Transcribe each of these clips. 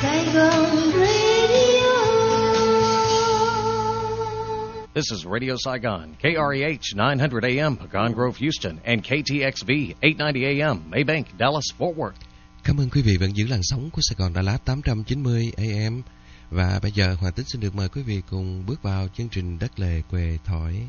Saigon Radio. This is Radio Saigon, KREH 900 AM, Pecan Grove, Houston, and KTXV 890 AM, Maybank, Dallas, Fort Worth. Cảm ơn quý vị vẫn giữ làn sóng của Sài Gòn Đà Lạt 890 AM. Và bây giờ Hoàng Tính xin được mời quý vị cùng bước vào chương trình Đất Lề Quê Thỏi.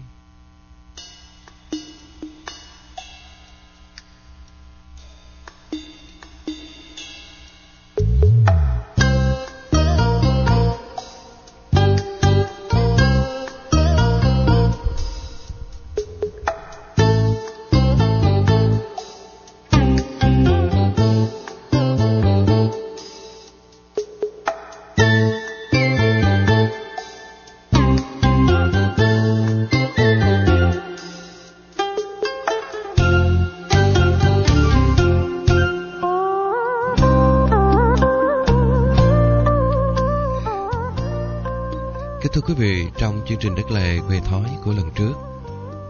Trong chương trình Đất Lề Quê Thói của lần trước,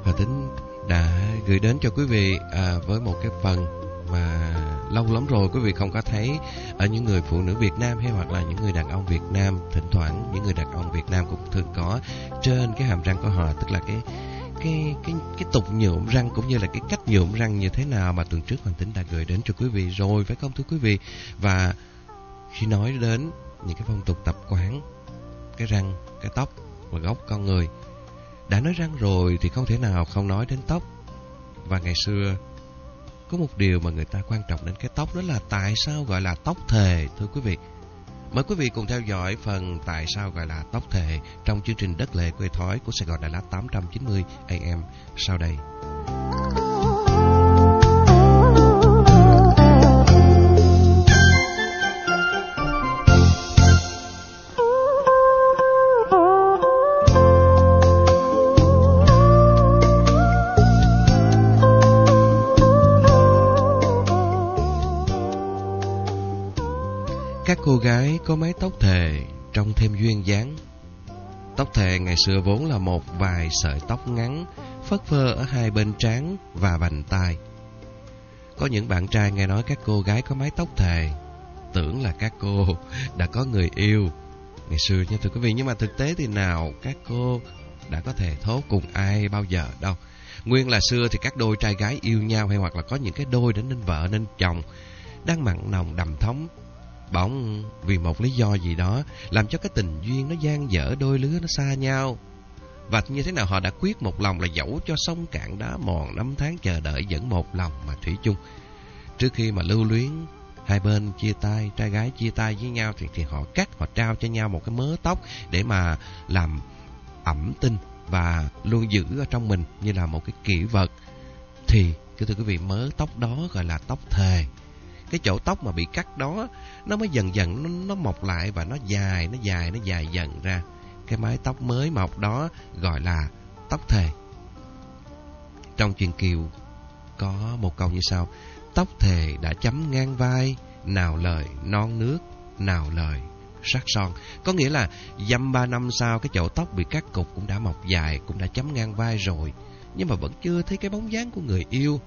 Hòa Tính đã gửi đến cho quý vị à, với một cái phần mà lâu lắm rồi quý vị không có thấy ở những người phụ nữ Việt Nam hay hoặc là những người đàn ông Việt Nam thỉnh thoảng những người đàn ông Việt Nam cũng thường có trên cái hàm răng của họ tức là cái cái cái cái tục nhuộm răng cũng như là cái cách nhuộm răng như thế nào mà tuần trước Hoàng Tính đã gửi đến cho quý vị rồi phải không thưa quý vị? Và khi nói đến những cái phong tục tập quán cái răng cái tóc và gốc con người. Đã nói răng rồi thì không thể nào không nói đến tóc. Và ngày xưa, có một điều mà người ta quan trọng đến cái tóc, đó là tại sao gọi là tóc thề, thưa quý vị. Mời quý vị cùng theo dõi phần tại sao gọi là tóc thề trong chương trình đất lệ quê thói của Sài Gòn Đà Lạt 890 AM sau đây. Cô gái có mái tóc thề trông thêm duyên dáng. Tóc thề ngày xưa vốn là một vài sợi tóc ngắn phất phơ ở hai bên trán và vành tai. Có những bạn trai nghe nói các cô gái có mái tóc thề, tưởng là các cô đã có người yêu ngày xưa nha thưa quý vị. Nhưng mà thực tế thì nào các cô đã có thể thốt cùng ai bao giờ đâu. Nguyên là xưa thì các đôi trai gái yêu nhau hay hoặc là có những cái đôi đến nên vợ nên chồng đang mặn nồng đầm thống Bỗng vì một lý do gì đó Làm cho cái tình duyên nó gian dở đôi lứa nó xa nhau. Và như thế nào họ đã quyết một lòng là dẫu cho sông cạn đá mòn Năm tháng chờ đợi vẫn một lòng mà thủy chung. Trước khi mà lưu luyến Hai bên chia tay, trai gái chia tay với nhau Thì, thì họ cắt, họ trao cho nhau một cái mớ tóc Để mà làm ẩm tinh Và luôn giữ ở trong mình như là một cái kỷ vật. Thì, thưa quý vị, mớ tóc đó gọi là tóc thề cái chỗ tóc mà bị cắt đó nó mới dần dần nó, nó mọc lại và nó dài nó dài nó dài dần ra. Cái mái tóc mới mọc đó gọi là tóc thề. Trong truyền kiều có một câu như sau tóc thề đã chấm ngang vai nào lời non nước nào lời sắc son. Có nghĩa là dăm ba năm sau cái chỗ tóc bị cắt cục cũng đã mọc dài cũng đã chấm ngang vai rồi nhưng mà vẫn chưa thấy cái bóng dáng của người yêu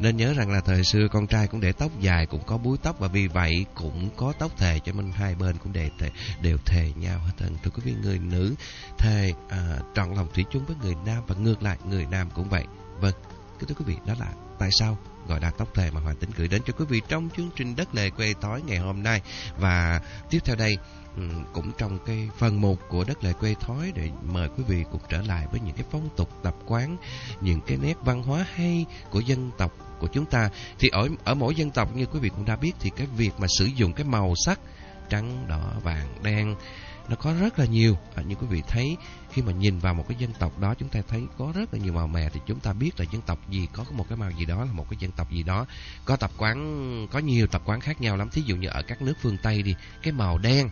nên nhớ rằng là thời xưa con trai cũng để tóc dài cũng có búi tóc và vì vậy cũng có tóc thề cho nên hai bên cũng để thề, đều thề nhau hết thân. Thưa quý vị người nữ thề à, trọn lòng thủy chung với người nam và ngược lại người nam cũng vậy. Vâng, thưa quý vị đó là tại sao gọi là tóc thề mà Hoàng Tính gửi đến cho quý vị trong chương trình đất lề quê tối ngày hôm nay và tiếp theo đây ừ, cũng trong cái phần một của đất Lề quê thói để mời quý vị cùng trở lại với những cái phong tục tập quán, những cái nét văn hóa hay của dân tộc của chúng ta. Thì ở ở mỗi dân tộc như quý vị cũng đã biết thì cái việc mà sử dụng cái màu sắc trắng, đỏ, vàng, đen nó có rất là nhiều. À, như quý vị thấy khi mà nhìn vào một cái dân tộc đó chúng ta thấy có rất là nhiều màu mè thì chúng ta biết là dân tộc gì có một cái màu gì đó là một cái dân tộc gì đó. Có tập quán có nhiều tập quán khác nhau lắm. Thí dụ như ở các nước phương Tây đi, cái màu đen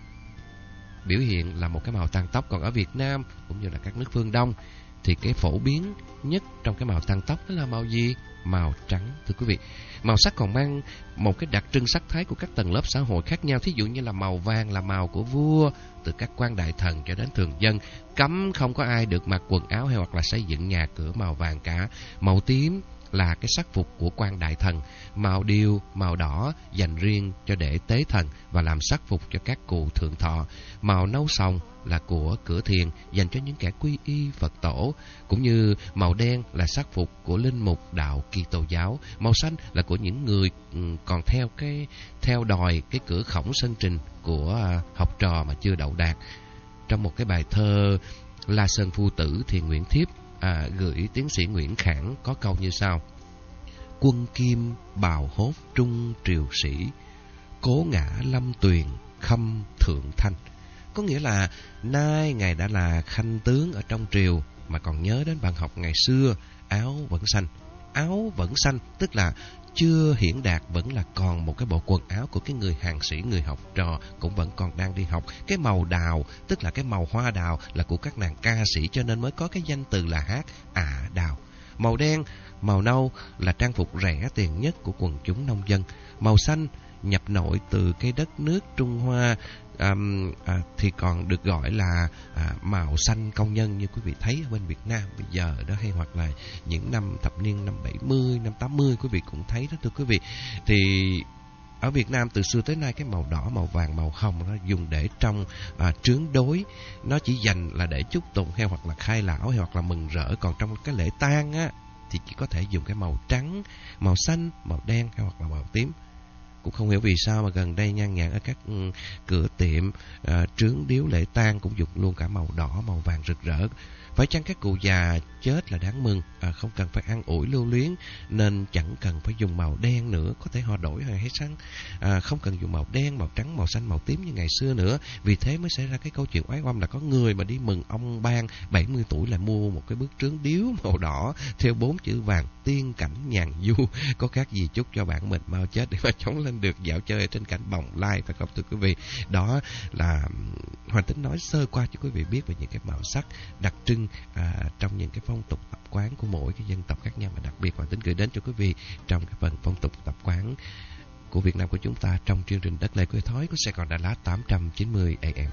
biểu hiện là một cái màu tăng tóc còn ở Việt Nam cũng như là các nước phương Đông thì cái phổ biến nhất trong cái màu tăng tóc đó là màu gì? Màu trắng thưa quý vị. Màu sắc còn mang một cái đặc trưng sắc thái của các tầng lớp xã hội khác nhau. Thí dụ như là màu vàng là màu của vua, từ các quan đại thần cho đến thường dân. Cấm không có ai được mặc quần áo hay hoặc là xây dựng nhà cửa màu vàng cả. Màu tím là cái sắc phục của quan đại thần, màu điêu, màu đỏ dành riêng cho để tế thần và làm sắc phục cho các cụ thượng thọ. Màu nâu sòng là của cửa thiền dành cho những kẻ quy y Phật tổ, cũng như màu đen là sắc phục của linh mục đạo Kitô giáo, màu xanh là của những người ừ, còn theo cái theo đòi cái cửa khổng sân trình của à, học trò mà chưa đậu đạt. Trong một cái bài thơ La Sơn Phu Tử thì Nguyễn Thiếp à, gửi tiến sĩ Nguyễn Khảng có câu như sau. Quân kim bào hốt trung triều sĩ, cố ngã lâm tuyền khâm thượng thanh. Có nghĩa là nay ngài đã là khanh tướng ở trong triều mà còn nhớ đến bạn học ngày xưa áo vẫn xanh. Áo vẫn xanh tức là chưa hiển đạt vẫn là còn một cái bộ quần áo của cái người hàng sĩ, người học trò cũng vẫn còn đang đi học. Cái màu đào, tức là cái màu hoa đào là của các nàng ca sĩ cho nên mới có cái danh từ là hát ả đào. Màu đen, màu nâu là trang phục rẻ tiền nhất của quần chúng nông dân. Màu xanh nhập nội từ cái đất nước Trung Hoa um, à, thì còn được gọi là à, màu xanh công nhân như quý vị thấy ở bên Việt Nam bây giờ đó hay hoặc là những năm thập niên năm 70, năm 80 quý vị cũng thấy đó thưa quý vị. Thì ở Việt Nam từ xưa tới nay cái màu đỏ, màu vàng, màu hồng nó dùng để trong à, trướng đối. Nó chỉ dành là để chúc tụng hay hoặc là khai lão hay hoặc là mừng rỡ. Còn trong cái lễ tang á thì chỉ có thể dùng cái màu trắng, màu xanh, màu đen hay hoặc là màu tím cũng không hiểu vì sao mà gần đây nhan nhản ở các ừ, cửa tiệm à, trướng điếu lễ tang cũng dùng luôn cả màu đỏ màu vàng rực rỡ phải chăng các cụ già chết là đáng mừng, à, không cần phải ăn ủi lưu luyến, nên chẳng cần phải dùng màu đen nữa, có thể họ đổi hay hết sáng À, không cần dùng màu đen, màu trắng, màu xanh, màu tím như ngày xưa nữa. Vì thế mới xảy ra cái câu chuyện oái oăm là có người mà đi mừng ông ban 70 tuổi lại mua một cái bức trướng điếu màu đỏ theo bốn chữ vàng tiên cảnh nhàn du. Có khác gì chúc cho bạn mình mau chết để mà chống lên được dạo chơi trên cảnh bồng lai phải không thưa quý vị? Đó là Hoàng Tính nói sơ qua cho quý vị biết về những cái màu sắc đặc trưng à, trong những cái phong tục tập quán của mỗi cái dân tộc khác nhau mà đặc biệt Hoàng Tính gửi đến cho quý vị trong cái phần phong tục tập quán của Việt Nam của chúng ta trong chương trình Đất Lệ Quê Thói của Sài Gòn Đà Lạt 890 AM.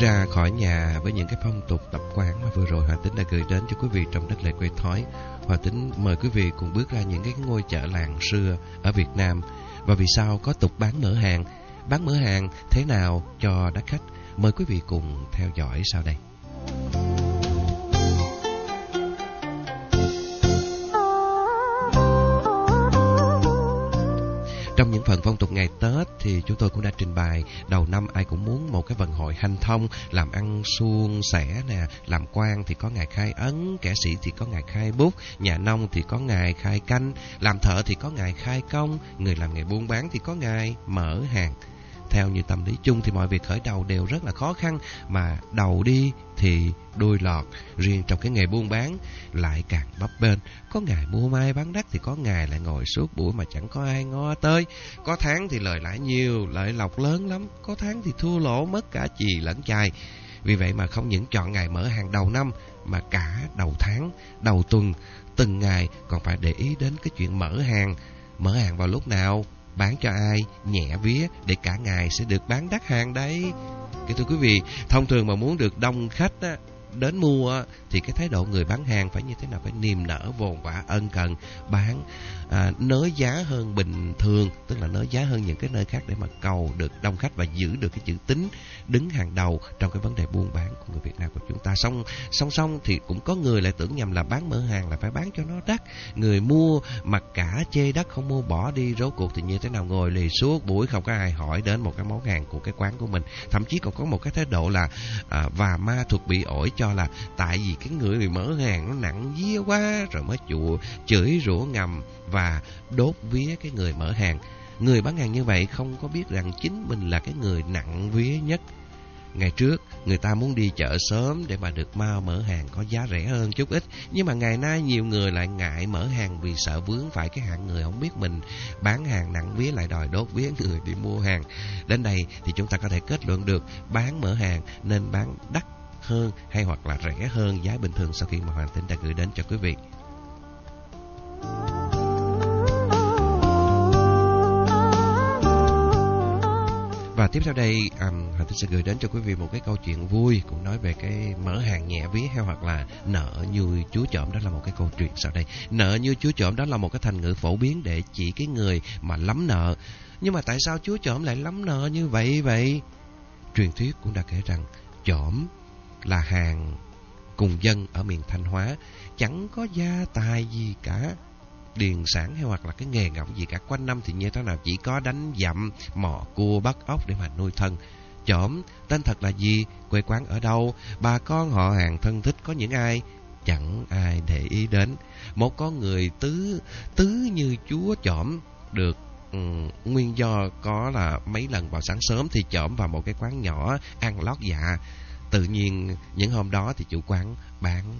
Ra khỏi nhà với những cái phong tục tập quán mà vừa rồi Hòa Tính đã gửi đến cho quý vị trong đất lệ quê thói. Hòa Tính mời quý vị cùng bước ra những cái ngôi chợ làng xưa ở Việt Nam. Và vì sao có tục bán mở hàng? Bán mở hàng thế nào cho đắt khách? Mời quý vị cùng theo dõi sau đây. Trong những phần phong tục ngày Tết thì chúng tôi cũng đã trình bày đầu năm ai cũng muốn một cái vận hội hanh thông, làm ăn suôn sẻ nè, làm quan thì có ngày khai ấn, kẻ sĩ thì có ngày khai bút, nhà nông thì có ngày khai canh, làm thợ thì có ngày khai công, người làm nghề buôn bán thì có ngày mở hàng. Theo như tâm lý chung thì mọi việc khởi đầu đều rất là khó khăn mà đầu đi thì đuôi lọt. Riêng trong cái nghề buôn bán lại càng bấp bênh. Có ngày mua mai bán đắt thì có ngày lại ngồi suốt buổi mà chẳng có ai ngó tới. Có tháng thì lời lãi nhiều, lợi lộc lớn lắm. Có tháng thì thua lỗ mất cả chì lẫn chài. Vì vậy mà không những chọn ngày mở hàng đầu năm mà cả đầu tháng, đầu tuần, từng ngày còn phải để ý đến cái chuyện mở hàng. Mở hàng vào lúc nào? Bán cho ai? Nhẹ vía để cả ngày sẽ được bán đắt hàng đấy. Kính thưa quý vị, thông thường mà muốn được đông khách á, đến mua thì cái thái độ người bán hàng phải như thế nào? Phải niềm nở vồn vã ân cần bán à, nới giá hơn bình thường tức là nới giá hơn những cái nơi khác để mà cầu được đông khách và giữ được cái chữ tính đứng hàng đầu trong cái vấn đề buôn bán của người Việt Nam của chúng ta. Song song song thì cũng có người lại tưởng nhầm là bán mở hàng là phải bán cho nó đắt. Người mua mặc cả chê đắt không mua bỏ đi rốt cuộc thì như thế nào? Ngồi lì suốt buổi không có ai hỏi đến một cái món hàng của cái quán của mình. Thậm chí còn có một cái thái độ là à, và ma thuật bị ổi cho là tại vì cái người mở hàng nó nặng vía quá rồi mới chùa chửi rủa ngầm và đốt vía cái người mở hàng. Người bán hàng như vậy không có biết rằng chính mình là cái người nặng vía nhất. Ngày trước, người ta muốn đi chợ sớm để mà được mau mở hàng có giá rẻ hơn chút ít. Nhưng mà ngày nay nhiều người lại ngại mở hàng vì sợ vướng phải cái hạng người không biết mình bán hàng nặng vía lại đòi đốt vía người đi mua hàng. Đến đây thì chúng ta có thể kết luận được bán mở hàng nên bán đắt hơn hay hoặc là rẻ hơn giá bình thường sau khi mà Hoàng Tính đã gửi đến cho quý vị. Và tiếp theo đây, um, Hoàng Tính sẽ gửi đến cho quý vị một cái câu chuyện vui cũng nói về cái mở hàng nhẹ ví hay hoặc là nợ như chúa trộm đó là một cái câu chuyện sau đây. Nợ như chúa trộm đó là một cái thành ngữ phổ biến để chỉ cái người mà lắm nợ. Nhưng mà tại sao chúa trộm lại lắm nợ như vậy vậy? Truyền thuyết cũng đã kể rằng trộm là hàng cùng dân ở miền Thanh Hóa chẳng có gia tài gì cả điền sản hay hoặc là cái nghề ngọc gì cả. Quanh năm thì như thế nào chỉ có đánh dặm mò cua bắt ốc để mà nuôi thân. Chổm tên thật là gì quê quán ở đâu bà con họ hàng thân thích có những ai chẳng ai để ý đến. Một con người tứ tứ như chúa chổm được um, nguyên do có là mấy lần vào sáng sớm thì chổm vào một cái quán nhỏ ăn lót dạ tự nhiên những hôm đó thì chủ quán bán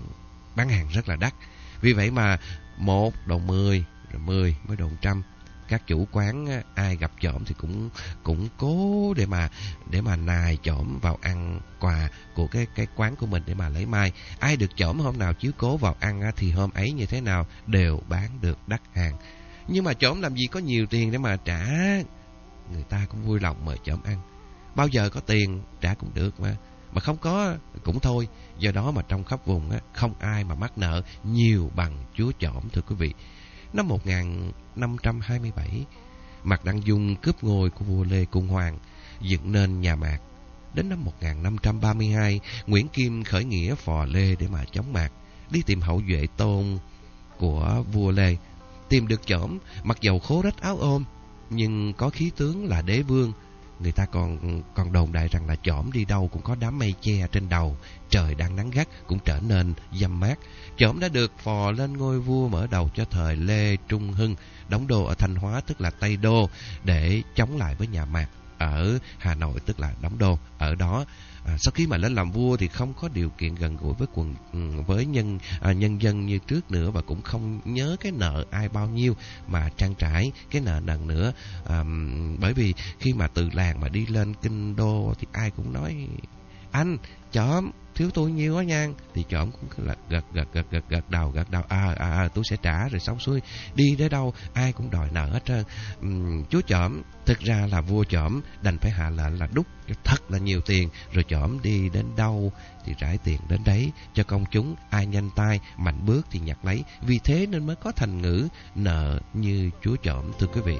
bán hàng rất là đắt. Vì vậy mà một đồng mười, rồi mười mới đồng trăm. Các chủ quán ai gặp trộm thì cũng cũng cố để mà để mà nài trộm vào ăn quà của cái cái quán của mình để mà lấy mai. Ai được trộm hôm nào chiếu cố vào ăn thì hôm ấy như thế nào đều bán được đắt hàng. Nhưng mà trộm làm gì có nhiều tiền để mà trả? Người ta cũng vui lòng mời trộm ăn. Bao giờ có tiền, trả cũng được mà mà không có cũng thôi. Do đó mà trong khắp vùng á, không ai mà mắc nợ nhiều bằng chúa chõm thưa quý vị. Năm 1527 Mạc Đăng Dung cướp ngôi của vua Lê Cung Hoàng dựng nên nhà Mạc. Đến năm 1532 Nguyễn Kim khởi nghĩa phò Lê để mà chống Mạc đi tìm hậu duệ tôn của vua Lê. Tìm được chõm mặc dầu khố rách áo ôm nhưng có khí tướng là đế vương Người ta còn còn đồn đại rằng là chỏm đi đâu cũng có đám mây che trên đầu, trời đang nắng gắt cũng trở nên dâm mát. Chỏm đã được phò lên ngôi vua mở đầu cho thời Lê Trung Hưng, đóng đô ở Thanh Hóa tức là Tây Đô để chống lại với nhà Mạc ở Hà Nội tức là đóng đô. Ở đó À, sau khi mà lên làm vua thì không có điều kiện gần gũi với quần ừ, với nhân à, nhân dân như trước nữa và cũng không nhớ cái nợ ai bao nhiêu mà trang trải cái nợ nần nữa. À, bởi vì khi mà từ làng mà đi lên kinh đô thì ai cũng nói anh chóm thiếu tôi nhiêu á nha. Thì chỏm cũng là gật gật gật gật gật đầu gật đầu. À à, à tôi sẽ trả rồi xong xuôi. Đi đến đâu ai cũng đòi nợ hết trơn. Uhm, chú chỏm thực ra là vua chỏm đành phải hạ lệnh là đúc thật là nhiều tiền rồi chỏm đi đến đâu thì rải tiền đến đấy cho công chúng ai nhanh tay mạnh bước thì nhặt lấy. Vì thế nên mới có thành ngữ nợ như chúa chỏm thưa quý vị.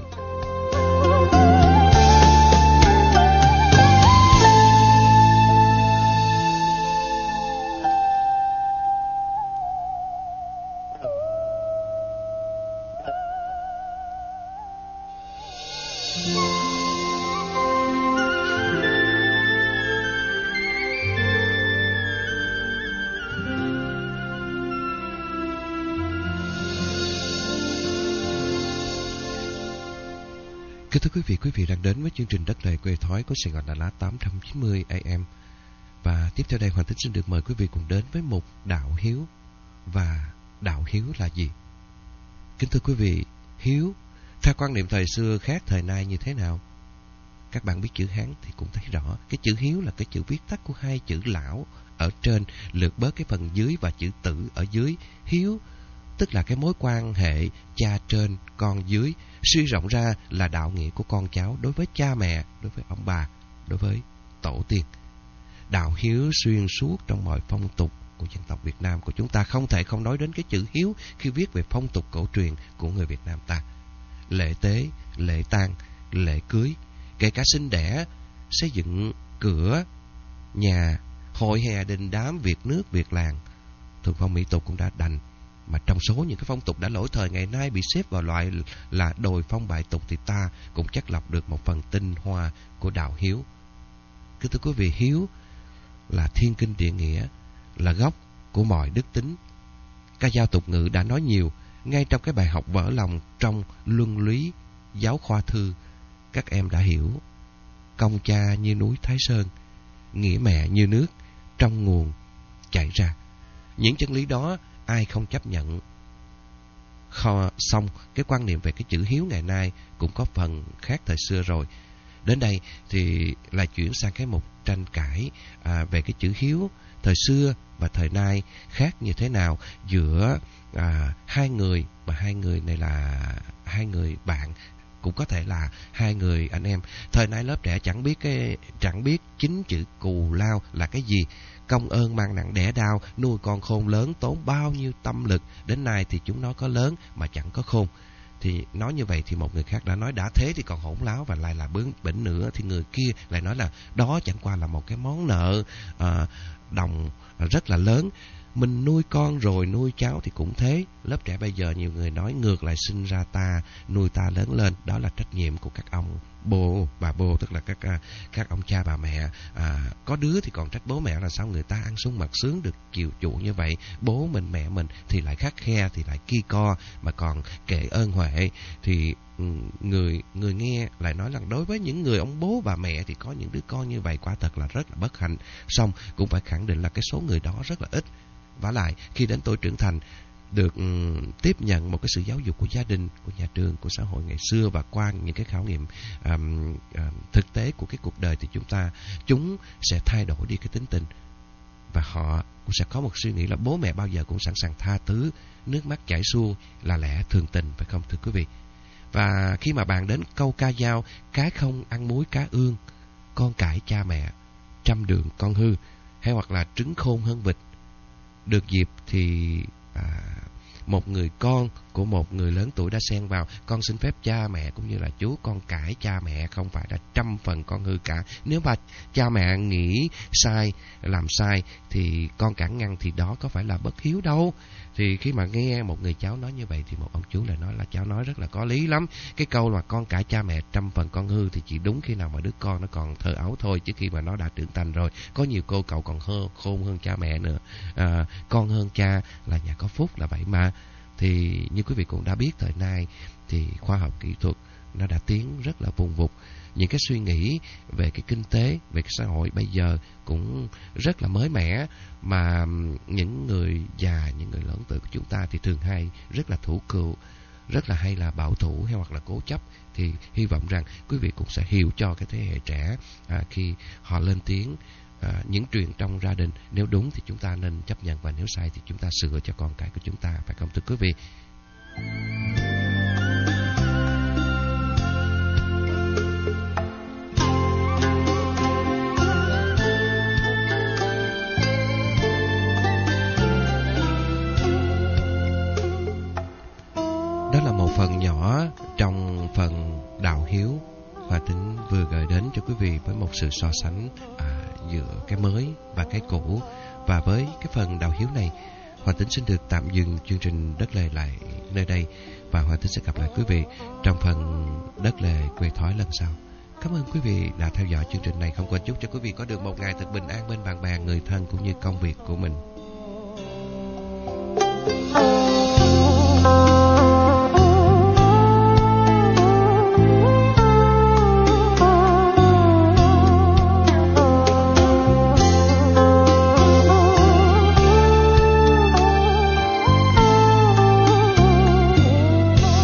Thưa quý vị, quý vị đang đến với chương trình Đất Lề Quê Thói của Sài Gòn Đà Lạt 890 AM. Và tiếp theo đây Hoàng Tính xin được mời quý vị cùng đến với một đạo hiếu. Và đạo hiếu là gì? Kính thưa quý vị, hiếu, theo quan niệm thời xưa khác thời nay như thế nào? Các bạn biết chữ Hán thì cũng thấy rõ. Cái chữ hiếu là cái chữ viết tắt của hai chữ lão ở trên, lượt bớt cái phần dưới và chữ tử ở dưới. Hiếu tức là cái mối quan hệ cha trên, con dưới, suy rộng ra là đạo nghĩa của con cháu đối với cha mẹ, đối với ông bà, đối với tổ tiên. Đạo hiếu xuyên suốt trong mọi phong tục của dân tộc Việt Nam của chúng ta không thể không nói đến cái chữ hiếu khi viết về phong tục cổ truyền của người Việt Nam ta. Lễ tế, lễ tang, lễ cưới, kể cả sinh đẻ, xây dựng cửa, nhà, hội hè đình đám việc nước việc làng thường phong mỹ tục cũng đã đành mà trong số những cái phong tục đã lỗi thời ngày nay bị xếp vào loại là đồi phong bại tục thì ta cũng chắc lọc được một phần tinh hoa của đạo hiếu. Cứ thưa quý vị, hiếu là thiên kinh địa nghĩa, là gốc của mọi đức tính. Các giao tục ngữ đã nói nhiều, ngay trong cái bài học vỡ lòng trong luân lý giáo khoa thư, các em đã hiểu. Công cha như núi Thái Sơn, nghĩa mẹ như nước, trong nguồn chảy ra. Những chân lý đó ai không chấp nhận. Kho, xong cái quan niệm về cái chữ hiếu ngày nay cũng có phần khác thời xưa rồi. Đến đây thì lại chuyển sang cái mục tranh cãi à, về cái chữ hiếu thời xưa và thời nay khác như thế nào giữa à, hai người mà hai người này là hai người bạn cũng có thể là hai người anh em. Thời nay lớp trẻ chẳng biết cái chẳng biết chính chữ cù lao là cái gì. Công ơn mang nặng đẻ đau nuôi con khôn lớn tốn bao nhiêu tâm lực. Đến nay thì chúng nó có lớn mà chẳng có khôn. Thì nói như vậy thì một người khác đã nói đã thế thì còn hỗn láo và lại là bướng bỉnh nữa. Thì người kia lại nói là đó chẳng qua là một cái món nợ à, đồng rất là lớn mình nuôi con rồi nuôi cháu thì cũng thế. Lớp trẻ bây giờ nhiều người nói ngược lại sinh ra ta nuôi ta lớn lên. Đó là trách nhiệm của các ông bố bà bố tức là các à, các ông cha bà mẹ. À, có đứa thì còn trách bố mẹ là sao người ta ăn sung mặc sướng được chiều chuộng như vậy? Bố mình mẹ mình thì lại khắc khe thì lại ki co mà còn kệ ơn huệ. Thì ừ, người người nghe lại nói rằng đối với những người ông bố bà mẹ thì có những đứa con như vậy quả thật là rất là bất hạnh. Xong cũng phải khẳng định là cái số người đó rất là ít và lại khi đến tuổi trưởng thành được ừ, tiếp nhận một cái sự giáo dục của gia đình, của nhà trường, của xã hội ngày xưa và qua những cái khảo nghiệm um, um, thực tế của cái cuộc đời thì chúng ta chúng sẽ thay đổi đi cái tính tình và họ cũng sẽ có một suy nghĩ là bố mẹ bao giờ cũng sẵn sàng tha thứ, nước mắt chảy xuôi là lẽ thường tình phải không thưa quý vị? Và khi mà bạn đến câu ca dao, cái không ăn muối cá ương, con cãi cha mẹ, trăm đường con hư, hay hoặc là trứng khôn hơn vịt, được dịp thì à, một người con của một người lớn tuổi đã xen vào. Con xin phép cha mẹ cũng như là chú con cãi cha mẹ không phải là trăm phần con hư cả. Nếu mà cha mẹ nghĩ sai làm sai thì con cản ngăn thì đó có phải là bất hiếu đâu thì khi mà nghe một người cháu nói như vậy thì một ông chú lại nói là cháu nói rất là có lý lắm. Cái câu mà con cả cha mẹ trăm phần con hư thì chỉ đúng khi nào mà đứa con nó còn thơ ấu thôi chứ khi mà nó đã trưởng thành rồi có nhiều cô cậu còn hơ, khôn hơn cha mẹ nữa. À, con hơn cha là nhà có phúc là vậy mà. Thì như quý vị cũng đã biết thời nay thì khoa học kỹ thuật nó đã tiến rất là vùng vụt. Những cái suy nghĩ về cái kinh tế về cái xã hội bây giờ cũng rất là mới mẻ mà những người già những người lớn tuổi của chúng ta thì thường hay rất là thủ cựu rất là hay là bảo thủ hay hoặc là cố chấp. Thì hy vọng rằng quý vị cũng sẽ hiểu cho cái thế hệ trẻ à, khi họ lên tiếng à, những chuyện trong gia đình. Nếu đúng thì chúng ta nên chấp nhận và nếu sai thì chúng ta sửa cho con cái của chúng ta. Phải không thưa quý vị? đó phần đạo hiếu hòa tính vừa gửi đến cho quý vị với một sự so sánh à, giữa cái mới và cái cũ và với cái phần đạo hiếu này Hòa Tính xin được tạm dừng chương trình Đất Lề lại nơi đây và Hòa Tính sẽ gặp lại quý vị trong phần Đất Lề quê thói lần sau. Cảm ơn quý vị đã theo dõi chương trình này. Không quên chúc cho quý vị có được một ngày thật bình an bên bạn bè, người thân cũng như công việc của mình.